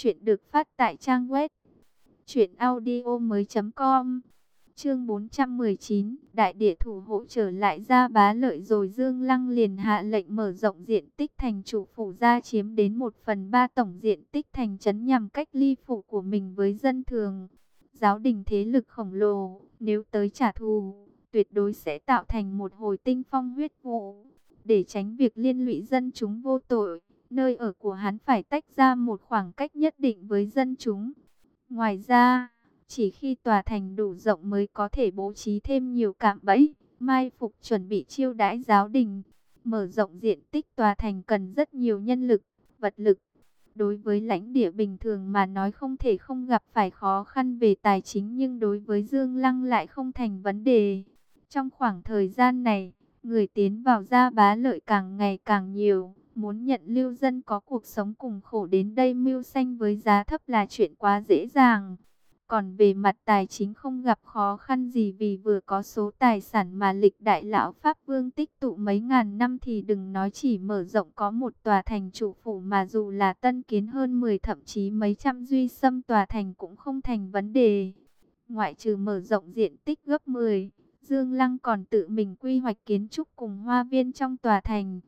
Chuyện được phát tại trang web truyệnaudiomoi.com. Chương 419, đại địa thủ hộ trở lại ra bá lợi rồi Dương Lăng liền hạ lệnh mở rộng diện tích thành chủ phủ ra chiếm đến 1 phần 3 tổng diện tích thành trấn nhằm cách ly phủ của mình với dân thường. Giáo đình thế lực khổng lồ, nếu tới trả thù, tuyệt đối sẽ tạo thành một hồi tinh phong huyết vụ. Để tránh việc liên lụy dân chúng vô tội, nơi ở của hắn phải tách ra một khoảng cách nhất định với dân chúng. Ngoài ra, chỉ khi tòa thành đủ rộng mới có thể bố trí thêm nhiều cạm bẫy, mai phục chuẩn bị chiêu đãi giáo đình. Mở rộng diện tích tòa thành cần rất nhiều nhân lực, vật lực. Đối với lãnh địa bình thường mà nói không thể không gặp phải khó khăn về tài chính nhưng đối với Dương Lăng lại không thành vấn đề. Trong khoảng thời gian này, người tiến vào gia bá lợi càng ngày càng nhiều. Muốn nhận lưu dân có cuộc sống cùng khổ đến đây mưu sanh với giá thấp là chuyện quá dễ dàng. Còn về mặt tài chính không gặp khó khăn gì vì vừa có số tài sản mà lịch đại lão Pháp Vương tích tụ mấy ngàn năm thì đừng nói chỉ mở rộng có một tòa thành chủ phủ mà dù là tân kiến hơn 10 thậm chí mấy trăm duy xâm tòa thành cũng không thành vấn đề. Ngoại trừ mở rộng diện tích gấp 10, Dương Lăng còn tự mình quy hoạch kiến trúc cùng hoa viên trong tòa thành.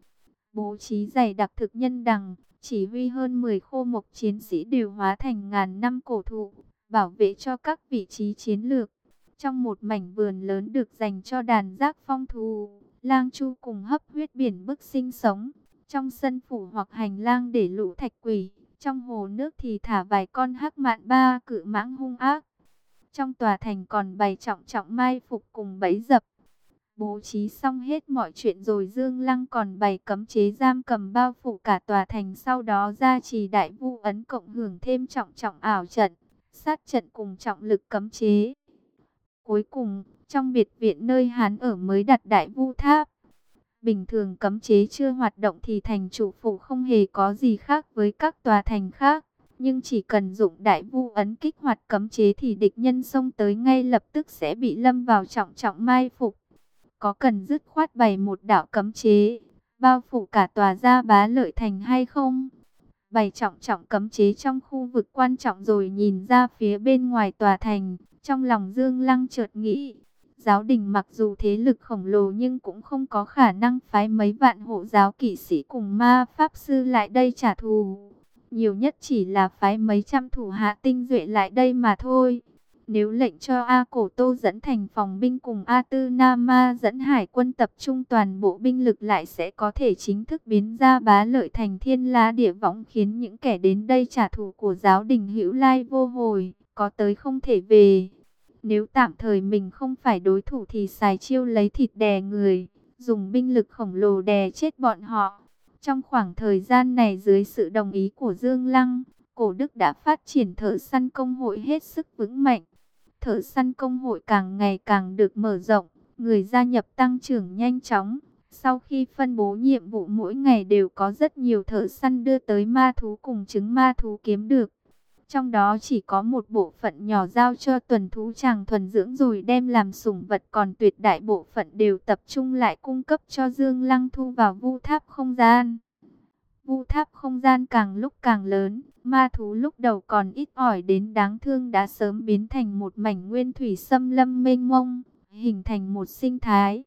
Bố trí dày đặc thực nhân đằng, chỉ huy hơn 10 khô mộc chiến sĩ đều hóa thành ngàn năm cổ thụ bảo vệ cho các vị trí chiến lược. Trong một mảnh vườn lớn được dành cho đàn giác phong thù, lang chu cùng hấp huyết biển bức sinh sống. Trong sân phủ hoặc hành lang để lũ thạch quỷ, trong hồ nước thì thả vài con hắc mạn ba cự mãng hung ác. Trong tòa thành còn bày trọng trọng mai phục cùng bẫy dập. Bố trí xong hết mọi chuyện rồi Dương Lăng còn bày cấm chế giam cầm bao phủ cả tòa thành sau đó ra trì đại vu ấn cộng hưởng thêm trọng trọng ảo trận sát trận cùng trọng lực cấm chế. Cuối cùng, trong biệt viện nơi hắn ở mới đặt đại vu tháp. Bình thường cấm chế chưa hoạt động thì thành chủ phủ không hề có gì khác với các tòa thành khác. Nhưng chỉ cần dụng đại vu ấn kích hoạt cấm chế thì địch nhân xông tới ngay lập tức sẽ bị lâm vào trọng trọng mai phục. Có cần dứt khoát bày một đạo cấm chế, bao phủ cả tòa gia bá lợi thành hay không? bày trọng trọng cấm chế trong khu vực quan trọng rồi nhìn ra phía bên ngoài tòa thành. Trong lòng Dương Lăng chợt nghĩ, giáo đình mặc dù thế lực khổng lồ nhưng cũng không có khả năng phái mấy vạn hộ giáo kỵ sĩ cùng ma pháp sư lại đây trả thù. Nhiều nhất chỉ là phái mấy trăm thủ hạ tinh duệ lại đây mà thôi. Nếu lệnh cho A Cổ Tô dẫn thành phòng binh cùng A Tư Nama dẫn hải quân tập trung toàn bộ binh lực lại sẽ có thể chính thức biến ra bá lợi thành thiên la địa võng khiến những kẻ đến đây trả thù của giáo đình hữu lai vô hồi, có tới không thể về. Nếu tạm thời mình không phải đối thủ thì xài chiêu lấy thịt đè người, dùng binh lực khổng lồ đè chết bọn họ. Trong khoảng thời gian này dưới sự đồng ý của Dương Lăng, Cổ Đức đã phát triển thợ săn công hội hết sức vững mạnh thợ săn công hội càng ngày càng được mở rộng, người gia nhập tăng trưởng nhanh chóng. Sau khi phân bố nhiệm vụ mỗi ngày đều có rất nhiều thợ săn đưa tới ma thú cùng trứng ma thú kiếm được. Trong đó chỉ có một bộ phận nhỏ giao cho tuần thú chàng thuần dưỡng rồi đem làm sủng vật còn tuyệt đại bộ phận đều tập trung lại cung cấp cho Dương Lăng thu vào vu tháp không gian. Vu tháp không gian càng lúc càng lớn, ma thú lúc đầu còn ít ỏi đến đáng thương đã sớm biến thành một mảnh nguyên thủy xâm lâm mênh mông, hình thành một sinh thái.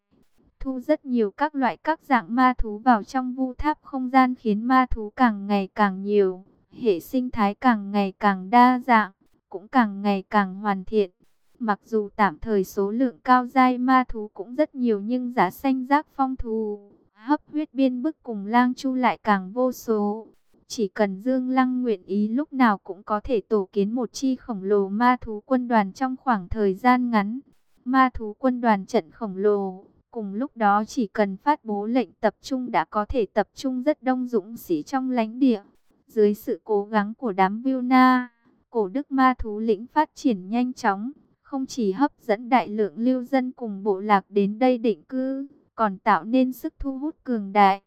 Thu rất nhiều các loại các dạng ma thú vào trong vu tháp không gian khiến ma thú càng ngày càng nhiều, hệ sinh thái càng ngày càng đa dạng, cũng càng ngày càng hoàn thiện. Mặc dù tạm thời số lượng cao giai ma thú cũng rất nhiều nhưng giá xanh rác phong thù hấp huyết biên bức cùng lang chu lại càng vô số. Chỉ cần Dương Lăng nguyện ý lúc nào cũng có thể tổ kiến một chi khổng lồ ma thú quân đoàn trong khoảng thời gian ngắn. Ma thú quân đoàn trận khổng lồ, cùng lúc đó chỉ cần phát bố lệnh tập trung đã có thể tập trung rất đông dũng sĩ trong lãnh địa. Dưới sự cố gắng của đám Vilna, cổ đức ma thú lĩnh phát triển nhanh chóng, không chỉ hấp dẫn đại lượng lưu dân cùng bộ lạc đến đây định cư, còn tạo nên sức thu hút cường đại.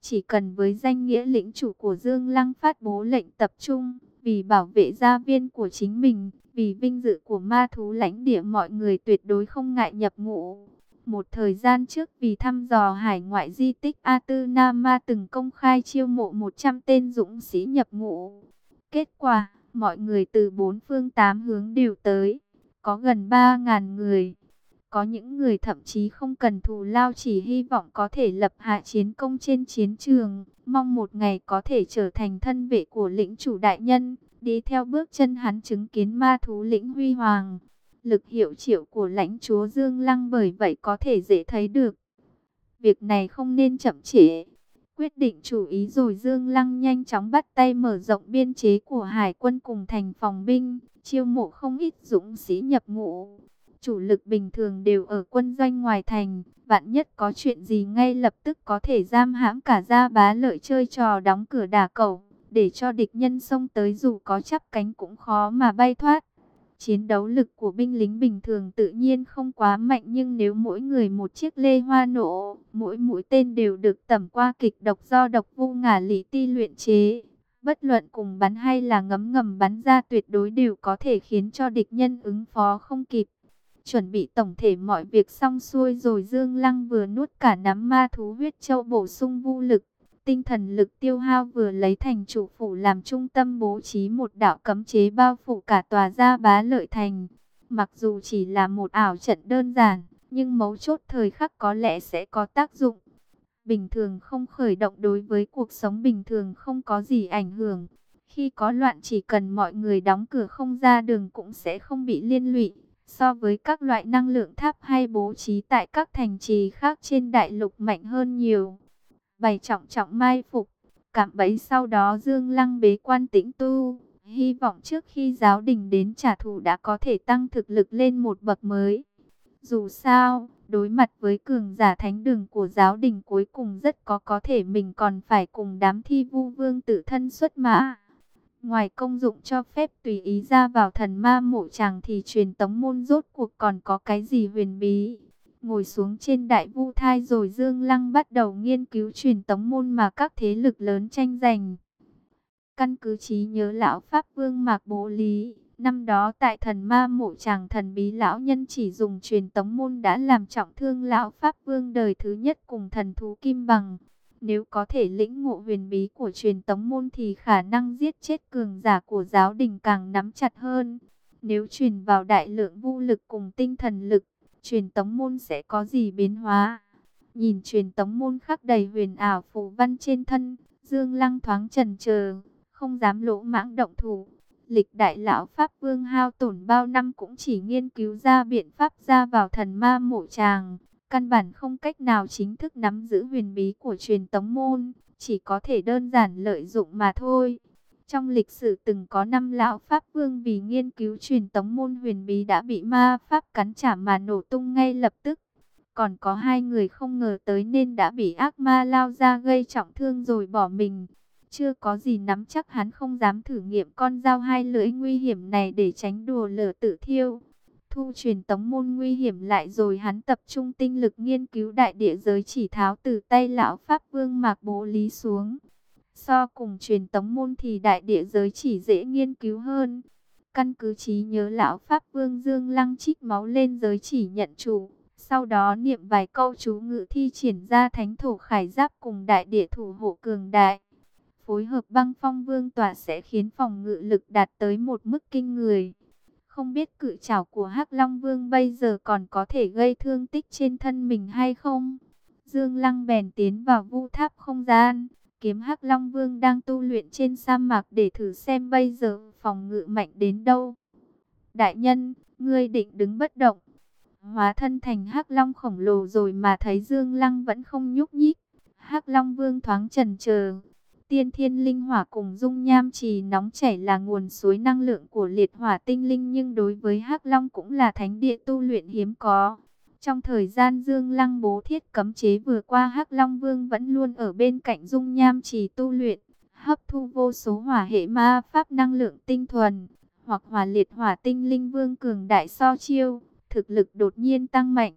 Chỉ cần với danh nghĩa lĩnh chủ của Dương Lăng phát bố lệnh tập trung, vì bảo vệ gia viên của chính mình, vì vinh dự của ma thú lãnh địa mọi người tuyệt đối không ngại nhập ngũ. Một thời gian trước vì thăm dò hải ngoại di tích A Tư Na Ma từng công khai chiêu mộ 100 tên dũng sĩ nhập ngũ. Kết quả, mọi người từ bốn phương tám hướng đều tới, có gần 3.000 người. Có những người thậm chí không cần thù lao chỉ hy vọng có thể lập hạ chiến công trên chiến trường, mong một ngày có thể trở thành thân vệ của lĩnh chủ đại nhân, đi theo bước chân hắn chứng kiến ma thú lĩnh huy hoàng. Lực hiệu triệu của lãnh chúa Dương Lăng bởi vậy có thể dễ thấy được. Việc này không nên chậm trễ. Quyết định chủ ý rồi Dương Lăng nhanh chóng bắt tay mở rộng biên chế của hải quân cùng thành phòng binh, chiêu mộ không ít dũng sĩ nhập ngũ chủ lực bình thường đều ở quân doanh ngoài thành, vạn nhất có chuyện gì ngay lập tức có thể giam hãm cả gia bá lợi chơi trò đóng cửa đả cầu, để cho địch nhân xông tới dù có chắp cánh cũng khó mà bay thoát. Chiến đấu lực của binh lính bình thường tự nhiên không quá mạnh nhưng nếu mỗi người một chiếc lê hoa nổ, mỗi mũi tên đều được tẩm qua kịch độc do độc vu ngả lý ti luyện chế. Bất luận cùng bắn hay là ngấm ngầm bắn ra tuyệt đối đều có thể khiến cho địch nhân ứng phó không kịp. Chuẩn bị tổng thể mọi việc xong xuôi rồi Dương Lăng vừa nuốt cả nắm ma thú huyết châu bổ sung vũ lực. Tinh thần lực tiêu hao vừa lấy thành chủ phủ làm trung tâm bố trí một đạo cấm chế bao phủ cả tòa gia bá lợi thành. Mặc dù chỉ là một ảo trận đơn giản, nhưng mấu chốt thời khắc có lẽ sẽ có tác dụng. Bình thường không khởi động đối với cuộc sống bình thường không có gì ảnh hưởng. Khi có loạn chỉ cần mọi người đóng cửa không ra đường cũng sẽ không bị liên lụy. So với các loại năng lượng tháp hay bố trí tại các thành trì khác trên đại lục mạnh hơn nhiều. Bày trọng trọng mai phục, cảm bấy sau đó Dương Lăng bế quan tĩnh tu. Hy vọng trước khi giáo đình đến trả thù đã có thể tăng thực lực lên một bậc mới. Dù sao, đối mặt với cường giả thánh đường của giáo đình cuối cùng rất có có thể mình còn phải cùng đám thi vu vương tự thân xuất mã. Ngoài công dụng cho phép tùy ý ra vào thần ma mộ chàng thì truyền tống môn rốt cuộc còn có cái gì huyền bí. Ngồi xuống trên đại vu thai rồi Dương Lăng bắt đầu nghiên cứu truyền tống môn mà các thế lực lớn tranh giành. Căn cứ trí nhớ lão Pháp Vương Mạc Bố Lý, năm đó tại thần ma mộ chàng thần bí lão nhân chỉ dùng truyền tống môn đã làm trọng thương lão Pháp Vương đời thứ nhất cùng thần thú Kim Bằng. Nếu có thể lĩnh ngộ huyền bí của truyền tống môn thì khả năng giết chết cường giả của giáo đình càng nắm chặt hơn. Nếu truyền vào đại lượng vũ lực cùng tinh thần lực, truyền tống môn sẽ có gì biến hóa? Nhìn truyền tống môn khắc đầy huyền ảo phù văn trên thân, Dương Lăng thoáng trần chờ, không dám lỗ mãng động thủ. Lịch đại lão Pháp Vương hao tổn bao năm cũng chỉ nghiên cứu ra biện pháp ra vào thần ma mộ tràng căn bản không cách nào chính thức nắm giữ huyền bí của truyền tống môn, chỉ có thể đơn giản lợi dụng mà thôi. Trong lịch sử từng có năm lão Pháp Vương vì nghiên cứu truyền tống môn huyền bí đã bị ma Pháp cắn trả mà nổ tung ngay lập tức. Còn có hai người không ngờ tới nên đã bị ác ma lao ra gây trọng thương rồi bỏ mình. Chưa có gì nắm chắc hắn không dám thử nghiệm con dao hai lưỡi nguy hiểm này để tránh đùa lửa tự thiêu thu truyền tống môn nguy hiểm lại rồi hắn tập trung tinh lực nghiên cứu đại địa giới chỉ tháo từ tay lão Pháp Vương Mạc Bố Lý xuống. So cùng truyền tống môn thì đại địa giới chỉ dễ nghiên cứu hơn. Căn cứ trí nhớ lão Pháp Vương Dương Lăng trích máu lên giới chỉ nhận chủ. Sau đó niệm vài câu chú ngự thi triển ra thánh thổ khải giáp cùng đại địa thủ hộ cường đại. Phối hợp băng phong vương tỏa sẽ khiến phòng ngự lực đạt tới một mức kinh người. Không biết cự trảo của Hắc Long Vương bây giờ còn có thể gây thương tích trên thân mình hay không? Dương Lăng bèn tiến vào vu tháp không gian. Kiếm Hắc Long Vương đang tu luyện trên sa mạc để thử xem bây giờ phòng ngự mạnh đến đâu. Đại nhân, ngươi định đứng bất động. Hóa thân thành Hắc Long khổng lồ rồi mà thấy Dương Lăng vẫn không nhúc nhích. Hắc Long Vương thoáng chần chờ, Tiên thiên linh hỏa cùng dung nham trì nóng chảy là nguồn suối năng lượng của liệt hỏa tinh linh nhưng đối với hắc Long cũng là thánh địa tu luyện hiếm có. Trong thời gian Dương Lăng bố thiết cấm chế vừa qua hắc Long Vương vẫn luôn ở bên cạnh dung nham trì tu luyện, hấp thu vô số hỏa hệ ma pháp năng lượng tinh thuần, hoặc hỏa liệt hỏa tinh linh vương cường đại so chiêu, thực lực đột nhiên tăng mạnh.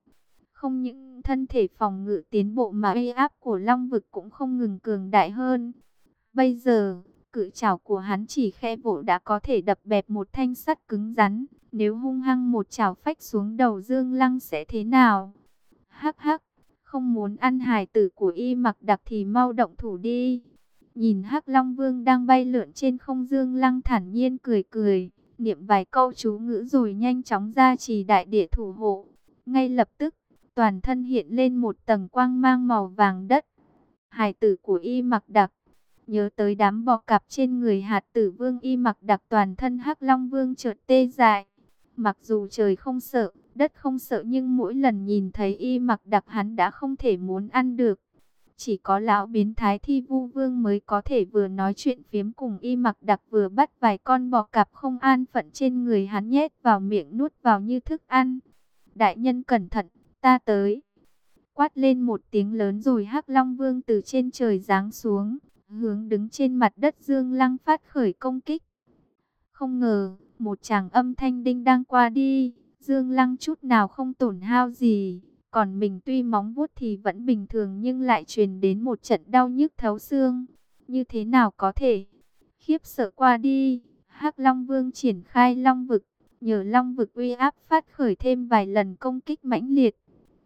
Không những thân thể phòng ngự tiến bộ mà uy áp của Long vực cũng không ngừng cường đại hơn. Bây giờ, cự chảo của hắn chỉ khe vỗ đã có thể đập bẹp một thanh sắt cứng rắn. Nếu hung hăng một chảo phách xuống đầu Dương Lăng sẽ thế nào? Hắc hắc, không muốn ăn hài tử của y mặc đặc thì mau động thủ đi. Nhìn Hắc Long Vương đang bay lượn trên không dương lăng thản nhiên cười cười, niệm vài câu chú ngữ rồi nhanh chóng ra trì đại địa thủ hộ. Ngay lập tức, toàn thân hiện lên một tầng quang mang màu vàng đất. hài tử của y mặc đặc, nhớ tới đám bò cạp trên người hạt tử vương y mặc đặc toàn thân Hắc Long Vương chợt tê dại. Mặc dù trời không sợ, đất không sợ nhưng mỗi lần nhìn thấy y mặc đặc hắn đã không thể muốn ăn được. Chỉ có lão biến thái thi vu vương mới có thể vừa nói chuyện phiếm cùng y mặc đặc vừa bắt vài con bò cạp không an phận trên người hắn nhét vào miệng nuốt vào như thức ăn. Đại nhân cẩn thận, ta tới. Quát lên một tiếng lớn rồi hắc long vương từ trên trời giáng xuống, hướng đứng trên mặt đất dương lăng phát khởi công kích. Không ngờ, một chàng âm thanh đinh đang qua đi, dương lăng chút nào không tổn hao gì còn mình tuy móng vuốt thì vẫn bình thường nhưng lại truyền đến một trận đau nhức thấu xương. Như thế nào có thể? Khiếp sợ qua đi, hắc Long Vương triển khai Long Vực, nhờ Long Vực uy áp phát khởi thêm vài lần công kích mãnh liệt.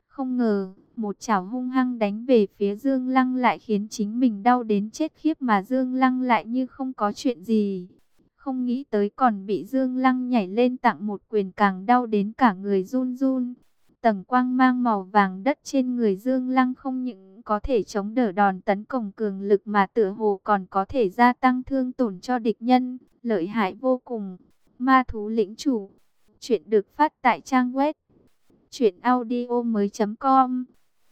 Không ngờ, một chảo hung hăng đánh về phía Dương Lăng lại khiến chính mình đau đến chết khiếp mà Dương Lăng lại như không có chuyện gì. Không nghĩ tới còn bị Dương Lăng nhảy lên tặng một quyền càng đau đến cả người run run. Tầng quang mang màu vàng đất trên người Dương Lăng không những có thể chống đỡ đòn tấn công cường lực mà tựa hồ còn có thể gia tăng thương tổn cho địch nhân, lợi hại vô cùng. Ma thú lĩnh chủ, chuyện được phát tại trang web truyệnaudiomoi.com.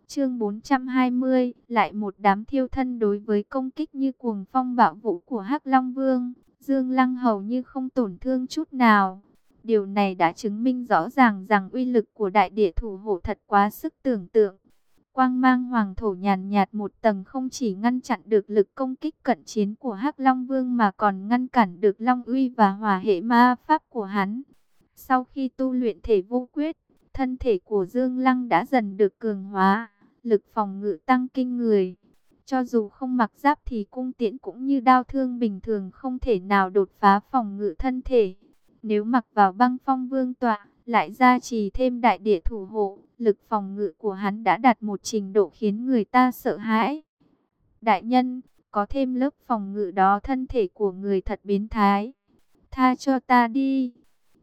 Chương 420, lại một đám thiêu thân đối với công kích như cuồng phong bạo vũ của Hắc Long Vương, Dương Lăng hầu như không tổn thương chút nào. Điều này đã chứng minh rõ ràng rằng uy lực của đại địa thủ hộ thật quá sức tưởng tượng. Quang mang hoàng thổ nhàn nhạt một tầng không chỉ ngăn chặn được lực công kích cận chiến của hắc Long Vương mà còn ngăn cản được Long uy và hòa hệ ma pháp của hắn. Sau khi tu luyện thể vô quyết, thân thể của Dương Lăng đã dần được cường hóa, lực phòng ngự tăng kinh người. Cho dù không mặc giáp thì cung tiễn cũng như đao thương bình thường không thể nào đột phá phòng ngự thân thể. Nếu mặc vào băng phong vương tọa, lại gia trì thêm đại địa thủ hộ, lực phòng ngự của hắn đã đạt một trình độ khiến người ta sợ hãi. Đại nhân, có thêm lớp phòng ngự đó thân thể của người thật biến thái. Tha cho ta đi.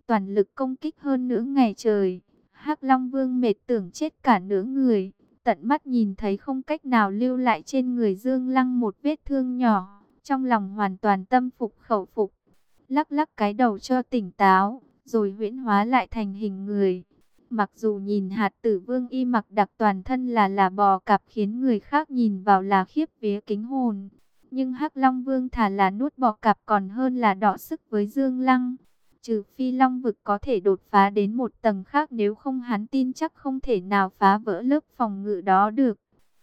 Toàn lực công kích hơn nửa ngày trời. hắc Long Vương mệt tưởng chết cả nửa người. Tận mắt nhìn thấy không cách nào lưu lại trên người Dương Lăng một vết thương nhỏ. Trong lòng hoàn toàn tâm phục khẩu phục lắc lắc cái đầu cho tỉnh táo, rồi huyễn hóa lại thành hình người. Mặc dù nhìn hạt tử vương y mặc đặc toàn thân là là bò cạp khiến người khác nhìn vào là khiếp vía kính hồn. Nhưng hắc Long Vương thả là nuốt bò cạp còn hơn là đọ sức với Dương Lăng. Trừ phi Long vực có thể đột phá đến một tầng khác nếu không hắn tin chắc không thể nào phá vỡ lớp phòng ngự đó được.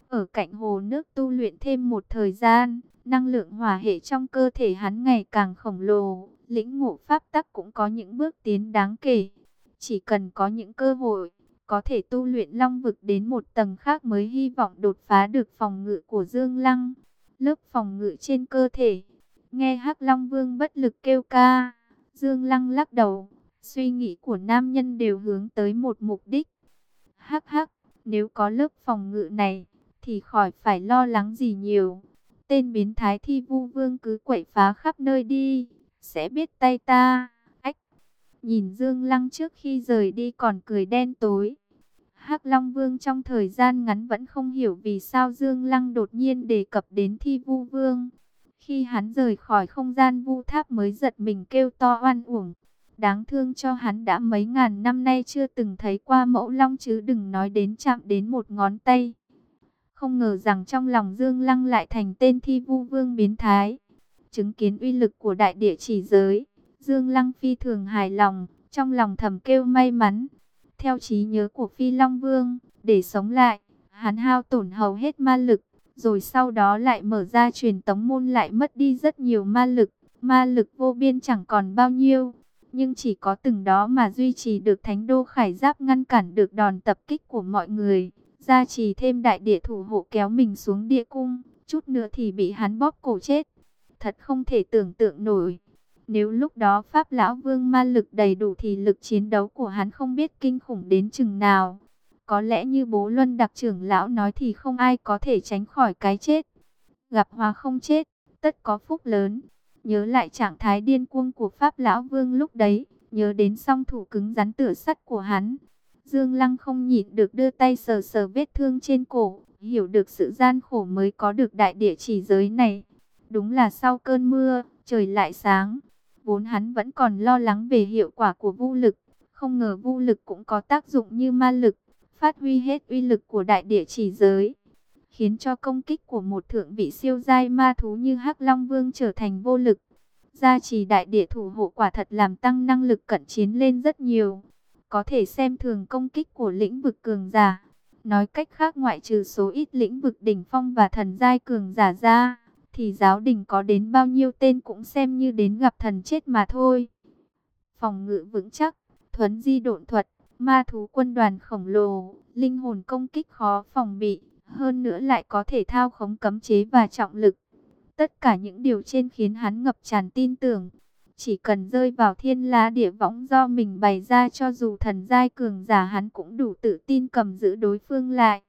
Ở cạnh hồ nước tu luyện thêm một thời gian, năng lượng hỏa hệ trong cơ thể hắn ngày càng khổng lồ lĩnh ngộ pháp tắc cũng có những bước tiến đáng kể. Chỉ cần có những cơ hội, có thể tu luyện long vực đến một tầng khác mới hy vọng đột phá được phòng ngự của Dương Lăng. Lớp phòng ngự trên cơ thể, nghe hắc Long Vương bất lực kêu ca, Dương Lăng lắc đầu, suy nghĩ của nam nhân đều hướng tới một mục đích. Hắc hắc, nếu có lớp phòng ngự này, thì khỏi phải lo lắng gì nhiều. Tên biến thái thi vu vương cứ quậy phá khắp nơi đi sẽ biết tay ta. Ách, nhìn Dương Lăng trước khi rời đi còn cười đen tối. hắc Long Vương trong thời gian ngắn vẫn không hiểu vì sao Dương Lăng đột nhiên đề cập đến thi vu vương. Khi hắn rời khỏi không gian vu tháp mới giật mình kêu to oan uổng. Đáng thương cho hắn đã mấy ngàn năm nay chưa từng thấy qua mẫu long chứ đừng nói đến chạm đến một ngón tay. Không ngờ rằng trong lòng Dương Lăng lại thành tên thi vu vương biến thái. Chứng kiến uy lực của đại địa chỉ giới, Dương Lăng phi thường hài lòng, trong lòng thầm kêu may mắn. Theo trí nhớ của Phi Long Vương, để sống lại, hắn hao tổn hầu hết ma lực, rồi sau đó lại mở ra truyền tống môn lại mất đi rất nhiều ma lực, ma lực vô biên chẳng còn bao nhiêu. Nhưng chỉ có từng đó mà duy trì được thánh đô khải giáp ngăn cản được đòn tập kích của mọi người. Gia trì thêm đại địa thủ hộ kéo mình xuống địa cung, chút nữa thì bị hắn bóp cổ chết thật không thể tưởng tượng nổi. Nếu lúc đó Pháp Lão Vương ma lực đầy đủ thì lực chiến đấu của hắn không biết kinh khủng đến chừng nào. Có lẽ như bố Luân đặc trưởng lão nói thì không ai có thể tránh khỏi cái chết. Gặp hòa không chết, tất có phúc lớn. Nhớ lại trạng thái điên cuồng của Pháp Lão Vương lúc đấy, nhớ đến song thủ cứng rắn tựa sắt của hắn. Dương Lăng không nhịn được đưa tay sờ sờ vết thương trên cổ, hiểu được sự gian khổ mới có được đại địa chỉ giới này. Đúng là sau cơn mưa, trời lại sáng. Vốn hắn vẫn còn lo lắng về hiệu quả của vũ lực, không ngờ vũ lực cũng có tác dụng như ma lực, phát huy hết uy lực của đại địa chỉ giới khiến cho công kích của một thượng vị siêu giai ma thú như Hắc Long Vương trở thành vô lực. Gia trì đại địa thủ hộ quả thật làm tăng năng lực cận chiến lên rất nhiều. Có thể xem thường công kích của lĩnh vực cường giả. Nói cách khác ngoại trừ số ít lĩnh vực đỉnh phong và thần giai cường giả ra, thì giáo đình có đến bao nhiêu tên cũng xem như đến gặp thần chết mà thôi. Phòng ngự vững chắc, thuấn di độn thuật, ma thú quân đoàn khổng lồ, linh hồn công kích khó phòng bị, hơn nữa lại có thể thao khống cấm chế và trọng lực. Tất cả những điều trên khiến hắn ngập tràn tin tưởng. Chỉ cần rơi vào thiên lá địa võng do mình bày ra cho dù thần giai cường giả hắn cũng đủ tự tin cầm giữ đối phương lại.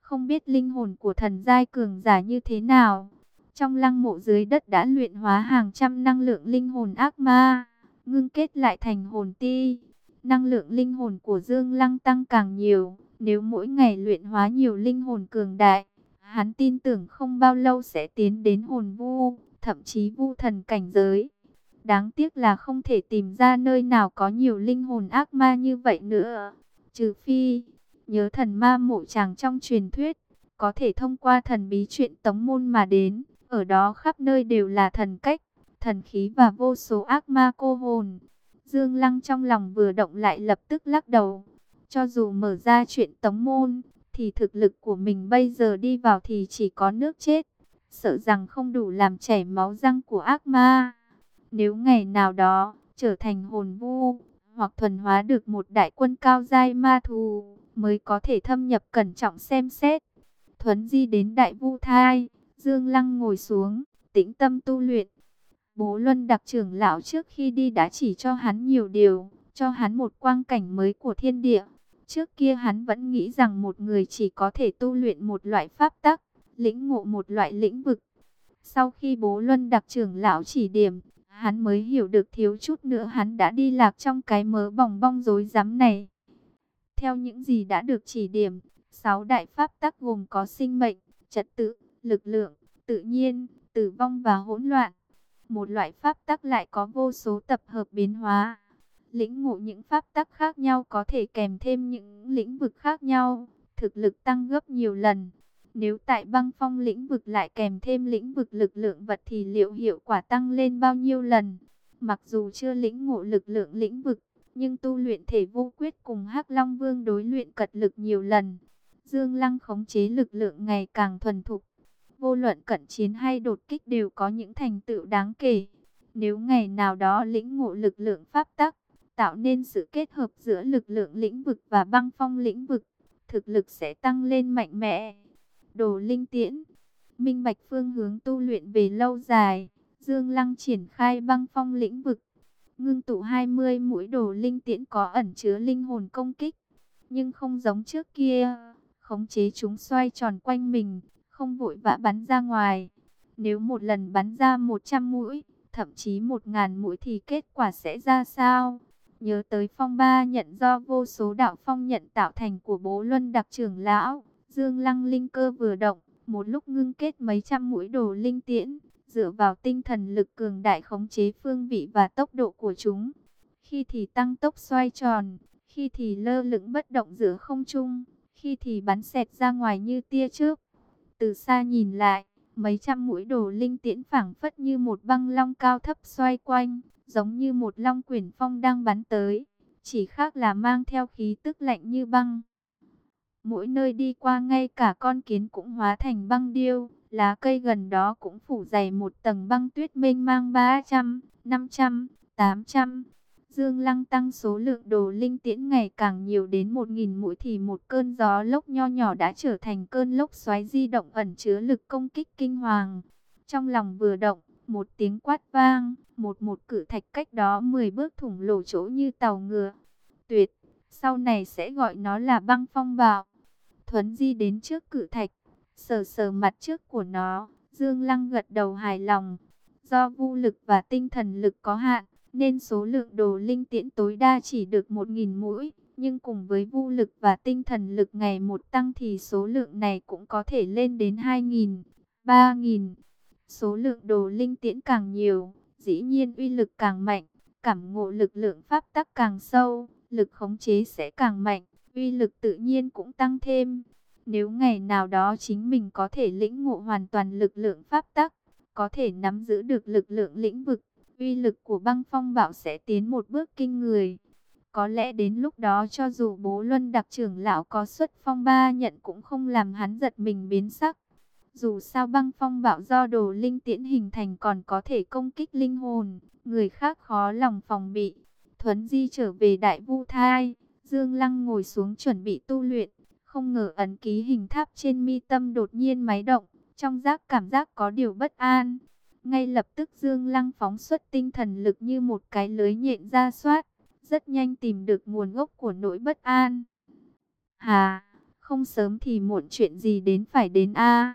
Không biết linh hồn của thần giai cường giả như thế nào. Trong lăng mộ dưới đất đã luyện hóa hàng trăm năng lượng linh hồn ác ma, ngưng kết lại thành hồn ti. Năng lượng linh hồn của Dương Lăng tăng càng nhiều nếu mỗi ngày luyện hóa nhiều linh hồn cường đại, hắn tin tưởng không bao lâu sẽ tiến đến hồn vu, thậm chí vu thần cảnh giới. Đáng tiếc là không thể tìm ra nơi nào có nhiều linh hồn ác ma như vậy nữa. Trừ phi, nhớ thần ma mộ chàng trong truyền thuyết, có thể thông qua thần bí chuyện tống môn mà đến. Ở đó khắp nơi đều là thần cách, thần khí và vô số ác ma cô hồn. Dương Lăng trong lòng vừa động lại lập tức lắc đầu. Cho dù mở ra chuyện tống môn, thì thực lực của mình bây giờ đi vào thì chỉ có nước chết. Sợ rằng không đủ làm chảy máu răng của ác ma. Nếu ngày nào đó, trở thành hồn vu, hoặc thuần hóa được một đại quân cao giai ma thù, mới có thể thâm nhập cẩn trọng xem xét. Thuấn di đến đại vu thai, Dương Lăng ngồi xuống, tĩnh tâm tu luyện. Bố Luân đặc trưởng lão trước khi đi đã chỉ cho hắn nhiều điều, cho hắn một quang cảnh mới của thiên địa. Trước kia hắn vẫn nghĩ rằng một người chỉ có thể tu luyện một loại pháp tắc, lĩnh ngộ một loại lĩnh vực. Sau khi bố Luân đặc trưởng lão chỉ điểm, hắn mới hiểu được thiếu chút nữa hắn đã đi lạc trong cái mớ bòng bong rối rắm này. Theo những gì đã được chỉ điểm, sáu đại pháp tắc gồm có sinh mệnh, trật tự, lực lượng, tự nhiên, tử vong và hỗn loạn. Một loại pháp tắc lại có vô số tập hợp biến hóa lĩnh ngộ những pháp tắc khác nhau có thể kèm thêm những lĩnh vực khác nhau, thực lực tăng gấp nhiều lần. Nếu tại băng phong lĩnh vực lại kèm thêm lĩnh vực lực lượng vật thì liệu hiệu quả tăng lên bao nhiêu lần? Mặc dù chưa lĩnh ngộ lực lượng lĩnh vực, nhưng tu luyện thể vô quyết cùng hắc Long Vương đối luyện cật lực nhiều lần. Dương Lăng khống chế lực lượng ngày càng thuần thục. Vô luận cận chiến hay đột kích đều có những thành tựu đáng kể. Nếu ngày nào đó lĩnh ngộ lực lượng pháp tắc, tạo nên sự kết hợp giữa lực lượng lĩnh vực và băng phong lĩnh vực, thực lực sẽ tăng lên mạnh mẽ. Đồ linh tiễn, minh bạch phương hướng tu luyện về lâu dài, Dương Lăng triển khai băng phong lĩnh vực, ngưng tụ 20 mũi đồ linh tiễn có ẩn chứa linh hồn công kích, nhưng không giống trước kia, khống chế chúng xoay tròn quanh mình, không vội vã bắn ra ngoài. Nếu một lần bắn ra 100 mũi, thậm chí 1.000 mũi thì kết quả sẽ ra sao? Nhớ tới phong ba nhận do vô số đạo phong nhận tạo thành của bố luân đặc trưởng lão. Dương Lăng linh cơ vừa động, một lúc ngưng kết mấy trăm mũi đồ linh tiễn, dựa vào tinh thần lực cường đại khống chế phương vị và tốc độ của chúng. Khi thì tăng tốc xoay tròn, khi thì lơ lửng bất động giữa không trung, khi thì bắn xẹt ra ngoài như tia chớp. Từ xa nhìn lại, mấy trăm mũi đồ linh tiễn phảng phất như một băng long cao thấp xoay quanh, giống như một long quyển phong đang bắn tới, chỉ khác là mang theo khí tức lạnh như băng. Mỗi nơi đi qua ngay cả con kiến cũng hóa thành băng điêu, lá cây gần đó cũng phủ dày một tầng băng tuyết mênh mang 300, 500, 800. Dương Lăng tăng số lượng đồ linh tiễn ngày càng nhiều đến 1.000 mũi thì một cơn gió lốc nho nhỏ đã trở thành cơn lốc xoáy di động ẩn chứa lực công kích kinh hoàng. Trong lòng vừa động, một tiếng quát vang, một một cử thạch cách đó 10 bước thủng lỗ chỗ như tàu ngựa. Tuyệt, sau này sẽ gọi nó là băng phong bạo. Thuấn di đến trước cử thạch, sờ sờ mặt trước của nó, Dương Lăng gật đầu hài lòng. Do vũ lực và tinh thần lực có hạn, nên số lượng đồ linh tiễn tối đa chỉ được 1.000 mũi. Nhưng cùng với vu lực và tinh thần lực ngày một tăng thì số lượng này cũng có thể lên đến 2.000, 3.000. Số lượng đồ linh tiễn càng nhiều, dĩ nhiên uy lực càng mạnh, cảm ngộ lực lượng pháp tắc càng sâu, lực khống chế sẽ càng mạnh, uy lực tự nhiên cũng tăng thêm. Nếu ngày nào đó chính mình có thể lĩnh ngộ hoàn toàn lực lượng pháp tắc, có thể nắm giữ được lực lượng lĩnh vực, uy lực của băng phong bạo sẽ tiến một bước kinh người. Có lẽ đến lúc đó cho dù bố luân đặc trưởng lão có xuất phong ba nhận cũng không làm hắn giật mình biến sắc. Dù sao băng phong bạo do đồ linh tiễn hình thành còn có thể công kích linh hồn, người khác khó lòng phòng bị. Thuấn Di trở về đại vu thai, Dương Lăng ngồi xuống chuẩn bị tu luyện, không ngờ ấn ký hình tháp trên mi tâm đột nhiên máy động, trong giác cảm giác có điều bất an. Ngay lập tức Dương Lăng phóng xuất tinh thần lực như một cái lưới nhện ra soát, rất nhanh tìm được nguồn gốc của nỗi bất an. Hà, không sớm thì muộn chuyện gì đến phải đến a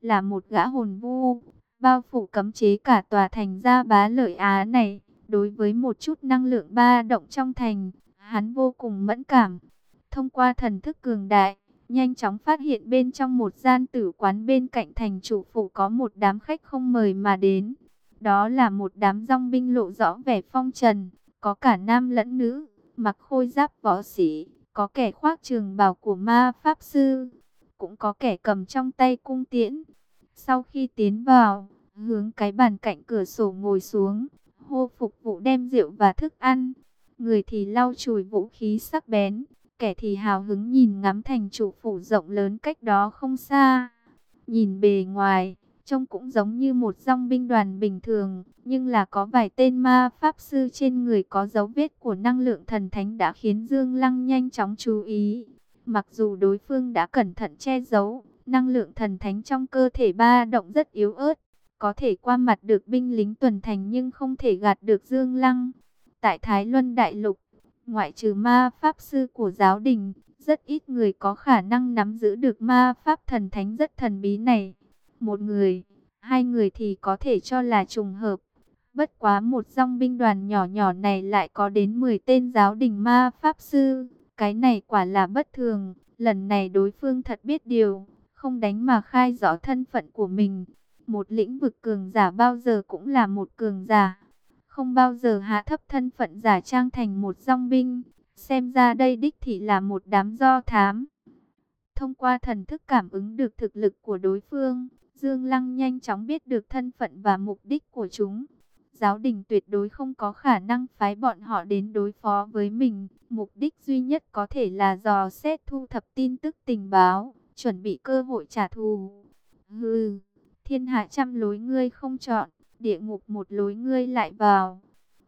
Là một gã hồn vu, bao phủ cấm chế cả tòa thành ra bá lợi Á này. Đối với một chút năng lượng ba động trong thành, hắn vô cùng mẫn cảm. Thông qua thần thức cường đại, nhanh chóng phát hiện bên trong một gian tử quán bên cạnh thành chủ phủ có một đám khách không mời mà đến. Đó là một đám rong binh lộ rõ vẻ phong trần, có cả nam lẫn nữ, mặc khôi giáp võ sĩ, có kẻ khoác trường bào của ma pháp sư, cũng có kẻ cầm trong tay cung tiễn. Sau khi tiến vào, hướng cái bàn cạnh cửa sổ ngồi xuống, hô phục vụ đem rượu và thức ăn. Người thì lau chùi vũ khí sắc bén, kẻ thì hào hứng nhìn ngắm thành chủ phủ rộng lớn cách đó không xa. Nhìn bề ngoài, trông cũng giống như một dòng binh đoàn bình thường, nhưng là có vài tên ma pháp sư trên người có dấu vết của năng lượng thần thánh đã khiến Dương Lăng nhanh chóng chú ý. Mặc dù đối phương đã cẩn thận che giấu, năng lượng thần thánh trong cơ thể ba động rất yếu ớt, có thể qua mặt được binh lính tuần thành nhưng không thể gạt được Dương Lăng. Tại Thái Luân Đại Lục, ngoại trừ ma pháp sư của giáo đình, rất ít người có khả năng nắm giữ được ma pháp thần thánh rất thần bí này. Một người, hai người thì có thể cho là trùng hợp. Bất quá một dòng binh đoàn nhỏ nhỏ này lại có đến 10 tên giáo đình ma pháp sư. Cái này quả là bất thường. Lần này đối phương thật biết điều, không đánh mà khai rõ thân phận của mình. Một lĩnh vực cường giả bao giờ cũng là một cường giả. Không bao giờ hạ thấp thân phận giả trang thành một dòng binh. Xem ra đây đích thị là một đám do thám. Thông qua thần thức cảm ứng được thực lực của đối phương, Dương Lăng nhanh chóng biết được thân phận và mục đích của chúng. Giáo đình tuyệt đối không có khả năng phái bọn họ đến đối phó với mình. Mục đích duy nhất có thể là dò xét thu thập tin tức tình báo, chuẩn bị cơ hội trả thù. Hừ, thiên hạ trăm lối ngươi không chọn, địa ngục một lối ngươi lại vào.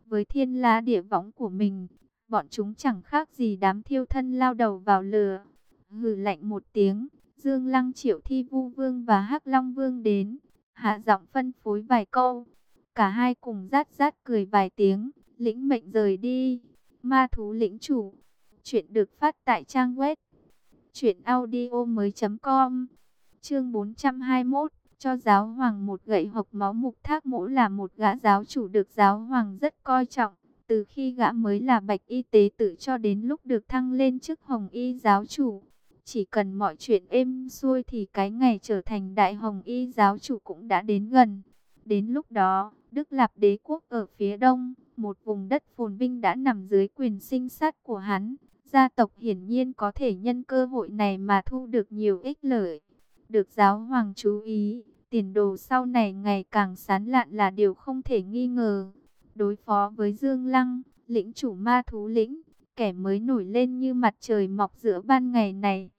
Với thiên la địa võng của mình, bọn chúng chẳng khác gì đám thiêu thân lao đầu vào lửa. Hừ lạnh một tiếng, Dương Lăng triệu thi vu vương và hắc Long vương đến, hạ giọng phân phối vài câu. Cả hai cùng rát rát cười vài tiếng, lĩnh mệnh rời đi. Ma thú lĩnh chủ. Chuyện được phát tại trang web. Chuyện audio mới com. Chương 421. Cho giáo hoàng một gậy hộc máu mục thác mỗ là một gã giáo chủ được giáo hoàng rất coi trọng. Từ khi gã mới là bạch y tế tự cho đến lúc được thăng lên chức hồng y giáo chủ. Chỉ cần mọi chuyện êm xuôi thì cái ngày trở thành đại hồng y giáo chủ cũng đã đến gần. Đến lúc đó, Đức Lạp đế quốc ở phía đông, một vùng đất phồn vinh đã nằm dưới quyền sinh sát của hắn. Gia tộc hiển nhiên có thể nhân cơ hội này mà thu được nhiều ích lợi. Được giáo hoàng chú ý, tiền đồ sau này ngày càng sán lạn là điều không thể nghi ngờ. Đối phó với Dương Lăng, lĩnh chủ ma thú lĩnh, kẻ mới nổi lên như mặt trời mọc giữa ban ngày này.